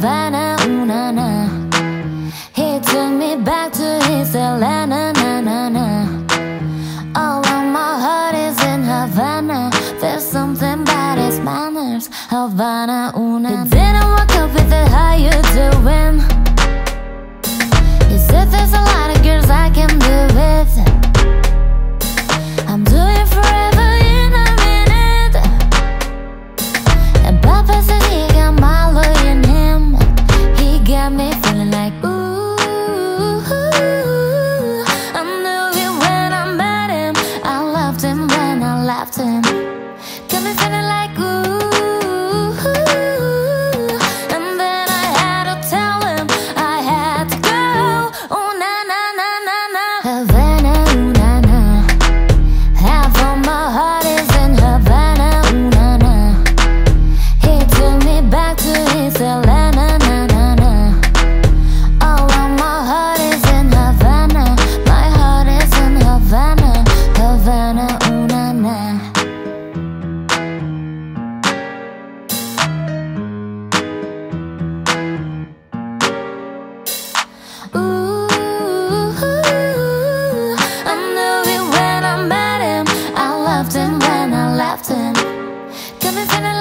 Havana, ooh na na. He took me back to his Atlanta, na na na. All of my heart is in Havana. There's something about his manners, Havana, ooh na na. got me feeling like ooh. is in